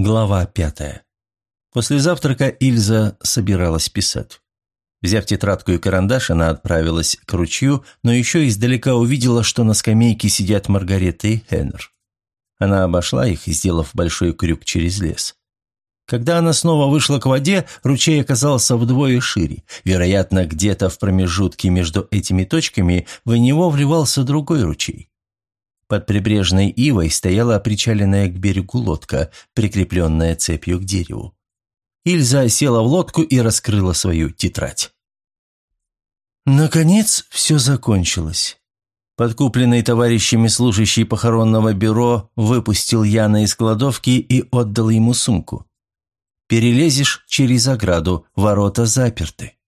Глава пятая. После завтрака Ильза собиралась писать. Взяв тетрадку и карандаш, она отправилась к ручью, но еще издалека увидела, что на скамейке сидят Маргарета и Хеннер. Она обошла их, сделав большой крюк через лес. Когда она снова вышла к воде, ручей оказался вдвое шире. Вероятно, где-то в промежутке между этими точками в него вливался другой ручей. Под прибрежной ивой стояла причаленная к берегу лодка, прикрепленная цепью к дереву. Ильза села в лодку и раскрыла свою тетрадь. Наконец, все закончилось. Подкупленный товарищами служащий похоронного бюро выпустил Яна из кладовки и отдал ему сумку. «Перелезешь через ограду, ворота заперты».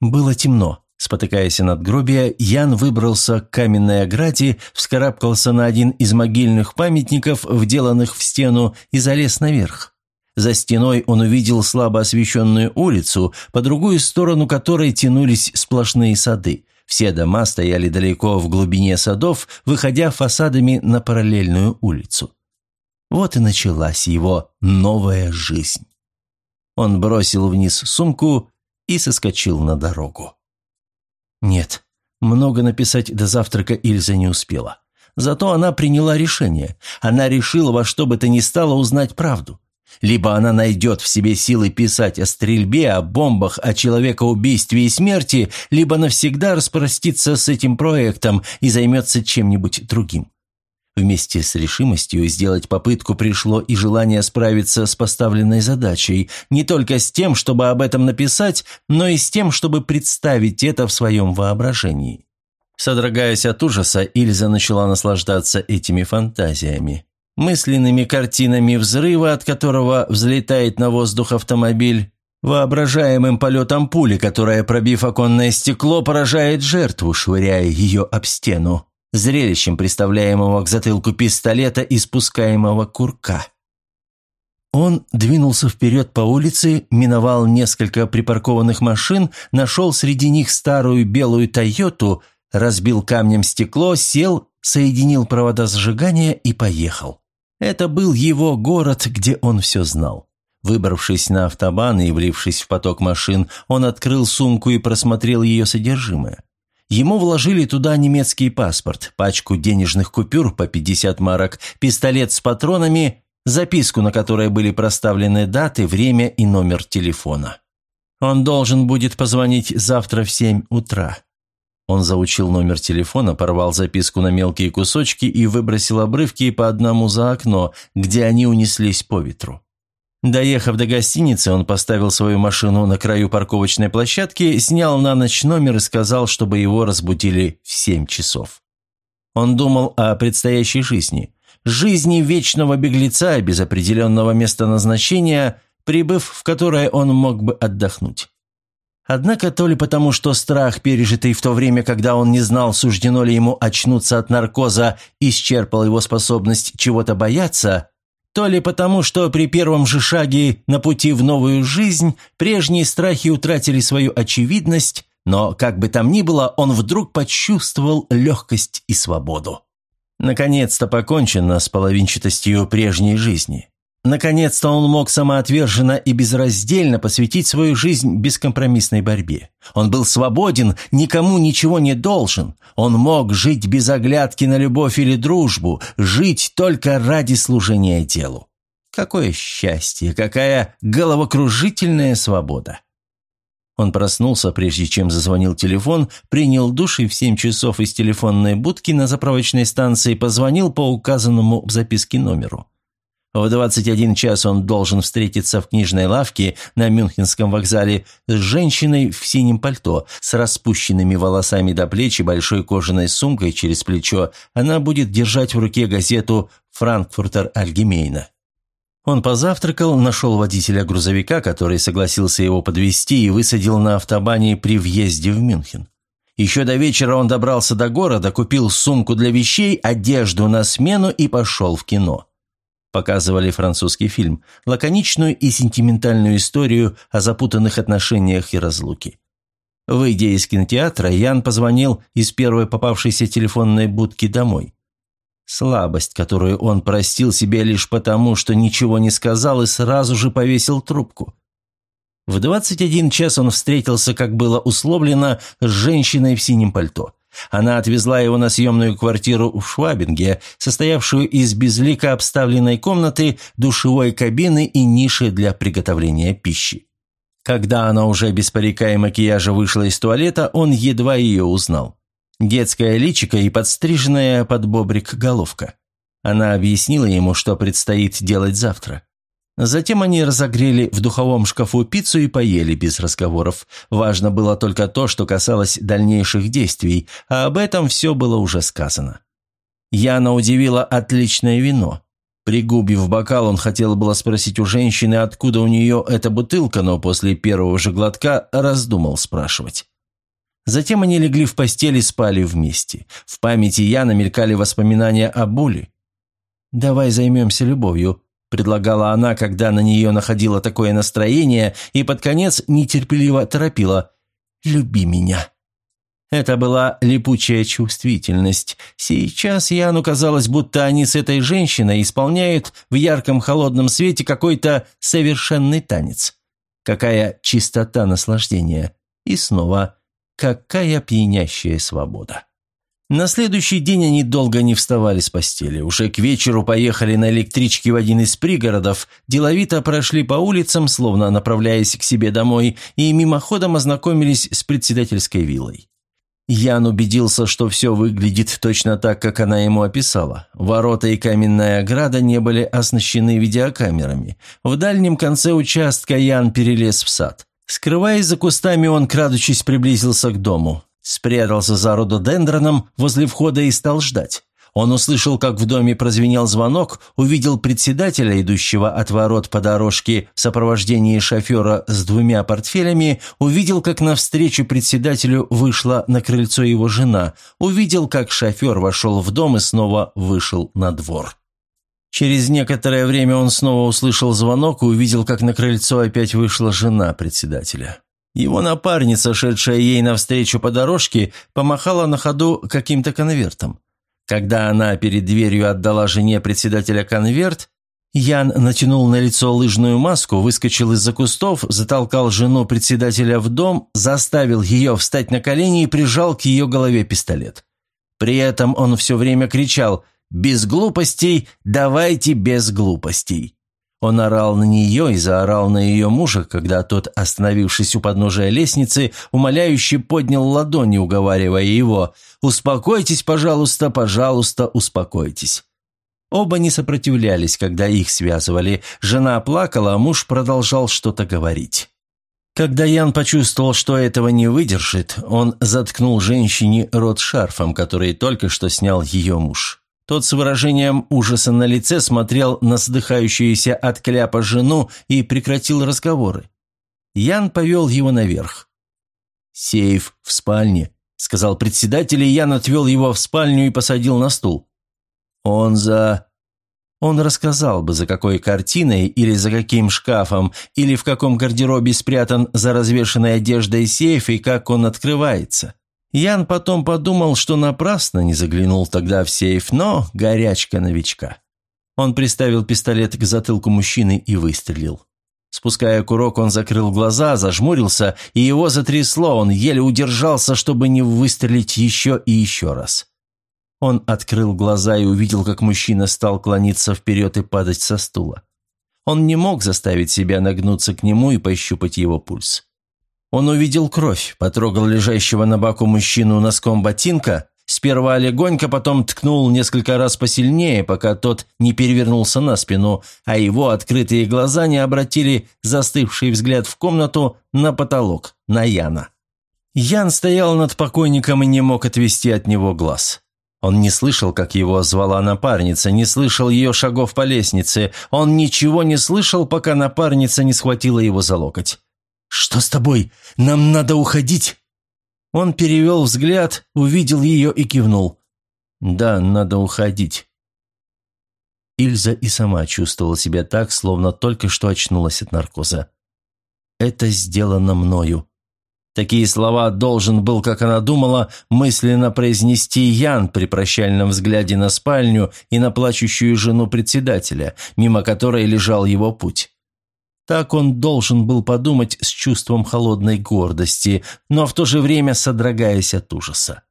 Было темно. Спотыкаясь над гробия, Ян выбрался к каменной ограде, вскарабкался на один из могильных памятников, вделанных в стену, и залез наверх. За стеной он увидел слабо освещенную улицу, по другую сторону которой тянулись сплошные сады. Все дома стояли далеко в глубине садов, выходя фасадами на параллельную улицу. Вот и началась его новая жизнь. Он бросил вниз сумку и соскочил на дорогу. Нет, много написать до завтрака Ильза не успела. Зато она приняла решение. Она решила во что бы то ни стало узнать правду. Либо она найдет в себе силы писать о стрельбе, о бомбах, о человекоубийстве и смерти, либо навсегда распростится с этим проектом и займется чем-нибудь другим. Вместе с решимостью сделать попытку пришло и желание справиться с поставленной задачей, не только с тем, чтобы об этом написать, но и с тем, чтобы представить это в своем воображении. Содрогаясь от ужаса, Ильза начала наслаждаться этими фантазиями. Мысленными картинами взрыва, от которого взлетает на воздух автомобиль, воображаемым полетом пули, которая, пробив оконное стекло, поражает жертву, швыряя ее об стену зрелищем представляемого к затылку пистолета и спускаемого курка. Он двинулся вперед по улице, миновал несколько припаркованных машин, нашел среди них старую белую «Тойоту», разбил камнем стекло, сел, соединил провода зажигания и поехал. Это был его город, где он все знал. Выбравшись на автобан и влившись в поток машин, он открыл сумку и просмотрел ее содержимое. Ему вложили туда немецкий паспорт, пачку денежных купюр по 50 марок, пистолет с патронами, записку, на которой были проставлены даты, время и номер телефона. Он должен будет позвонить завтра в 7 утра. Он заучил номер телефона, порвал записку на мелкие кусочки и выбросил обрывки по одному за окно, где они унеслись по ветру. Доехав до гостиницы, он поставил свою машину на краю парковочной площадки, снял на ночь номер и сказал, чтобы его разбудили в семь часов. Он думал о предстоящей жизни. Жизни вечного беглеца без определенного места назначения, прибыв в которое он мог бы отдохнуть. Однако то ли потому, что страх, пережитый в то время, когда он не знал, суждено ли ему очнуться от наркоза, исчерпал его способность чего-то бояться, то ли потому, что при первом же шаге на пути в новую жизнь прежние страхи утратили свою очевидность, но, как бы там ни было, он вдруг почувствовал легкость и свободу. Наконец-то покончено с половинчатостью прежней жизни. Наконец-то он мог самоотверженно и безраздельно посвятить свою жизнь бескомпромиссной борьбе. Он был свободен, никому ничего не должен. Он мог жить без оглядки на любовь или дружбу, жить только ради служения делу. Какое счастье, какая головокружительная свобода! Он проснулся, прежде чем зазвонил телефон, принял душ и в семь часов из телефонной будки на заправочной станции позвонил по указанному в записке номеру. В 21 час он должен встретиться в книжной лавке на Мюнхенском вокзале с женщиной в синем пальто, с распущенными волосами до плеч и большой кожаной сумкой через плечо. Она будет держать в руке газету «Франкфуртер Альгемейна». Он позавтракал, нашел водителя грузовика, который согласился его подвезти и высадил на автобане при въезде в Мюнхен. Еще до вечера он добрался до города, купил сумку для вещей, одежду на смену и пошел в кино. Показывали французский фильм, лаконичную и сентиментальную историю о запутанных отношениях и разлуке. Выйдя из кинотеатра, Ян позвонил из первой попавшейся телефонной будки домой. Слабость, которую он простил себе лишь потому, что ничего не сказал и сразу же повесил трубку. В 21 час он встретился, как было условлено, с женщиной в синем пальто. Она отвезла его на съемную квартиру в Швабинге, состоявшую из безлико обставленной комнаты, душевой кабины и ниши для приготовления пищи. Когда она уже без парика и макияжа вышла из туалета, он едва ее узнал. Детское личико и подстриженная под бобрик головка. Она объяснила ему, что предстоит делать завтра. Затем они разогрели в духовом шкафу пиццу и поели без разговоров. Важно было только то, что касалось дальнейших действий, а об этом все было уже сказано. Яна удивила отличное вино. Пригубив бокал, он хотел было спросить у женщины, откуда у нее эта бутылка, но после первого же глотка раздумал спрашивать. Затем они легли в постель и спали вместе. В памяти Яна мелькали воспоминания о Буле. «Давай займемся любовью», предлагала она, когда на нее находило такое настроение, и под конец нетерпеливо торопила «Люби меня». Это была липучая чувствительность. Сейчас Яну казалось, будто они с этой женщиной исполняют в ярком холодном свете какой-то совершенный танец. Какая чистота наслаждения. И снова, какая пьянящая свобода. На следующий день они долго не вставали с постели. Уже к вечеру поехали на электричке в один из пригородов, деловито прошли по улицам, словно направляясь к себе домой, и мимоходом ознакомились с председательской виллой. Ян убедился, что все выглядит точно так, как она ему описала. Ворота и каменная ограда не были оснащены видеокамерами. В дальнем конце участка Ян перелез в сад. Скрываясь за кустами, он, крадучись, приблизился к дому. Спрятался за рододендроном возле входа и стал ждать. Он услышал, как в доме прозвенел звонок, увидел председателя, идущего от ворот по дорожке в сопровождении шофера с двумя портфелями, увидел, как навстречу председателю вышла на крыльцо его жена, увидел, как шофер вошел в дом и снова вышел на двор. Через некоторое время он снова услышал звонок и увидел, как на крыльцо опять вышла жена председателя. Его напарница, шедшая ей навстречу по дорожке, помахала на ходу каким-то конвертом. Когда она перед дверью отдала жене председателя конверт, Ян натянул на лицо лыжную маску, выскочил из-за кустов, затолкал жену председателя в дом, заставил ее встать на колени и прижал к ее голове пистолет. При этом он все время кричал «Без глупостей! Давайте без глупостей!» Он орал на нее и заорал на ее мужа, когда тот, остановившись у подножия лестницы, умоляюще поднял ладони, уговаривая его «Успокойтесь, пожалуйста, пожалуйста, успокойтесь». Оба не сопротивлялись, когда их связывали. Жена плакала, а муж продолжал что-то говорить. Когда Ян почувствовал, что этого не выдержит, он заткнул женщине рот шарфом, который только что снял ее муж. Тот с выражением ужаса на лице смотрел на сдыхающуюся от кляпа жену и прекратил разговоры. Ян повел его наверх. «Сейф в спальне», — сказал председатель, и Ян отвел его в спальню и посадил на стул. «Он за...» Он рассказал бы, за какой картиной или за каким шкафом, или в каком гардеробе спрятан за развешенной одеждой сейф и как он открывается. Ян потом подумал, что напрасно не заглянул тогда в сейф, но горячка новичка. Он приставил пистолет к затылку мужчины и выстрелил. Спуская курок, он закрыл глаза, зажмурился, и его затрясло, он еле удержался, чтобы не выстрелить еще и еще раз. Он открыл глаза и увидел, как мужчина стал клониться вперед и падать со стула. Он не мог заставить себя нагнуться к нему и пощупать его пульс. Он увидел кровь, потрогал лежащего на боку мужчину носком ботинка, сперва легонько, потом ткнул несколько раз посильнее, пока тот не перевернулся на спину, а его открытые глаза не обратили застывший взгляд в комнату на потолок, на Яна. Ян стоял над покойником и не мог отвести от него глаз. Он не слышал, как его звала напарница, не слышал ее шагов по лестнице. Он ничего не слышал, пока напарница не схватила его за локоть. «Что с тобой? Нам надо уходить!» Он перевел взгляд, увидел ее и кивнул. «Да, надо уходить». Ильза и сама чувствовала себя так, словно только что очнулась от наркоза. «Это сделано мною». Такие слова должен был, как она думала, мысленно произнести Ян при прощальном взгляде на спальню и на плачущую жену председателя, мимо которой лежал его путь. Так он должен был подумать с чувством холодной гордости, но в то же время содрогаясь от ужаса.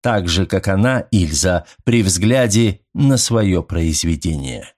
Так же, как она, Ильза, при взгляде на свое произведение.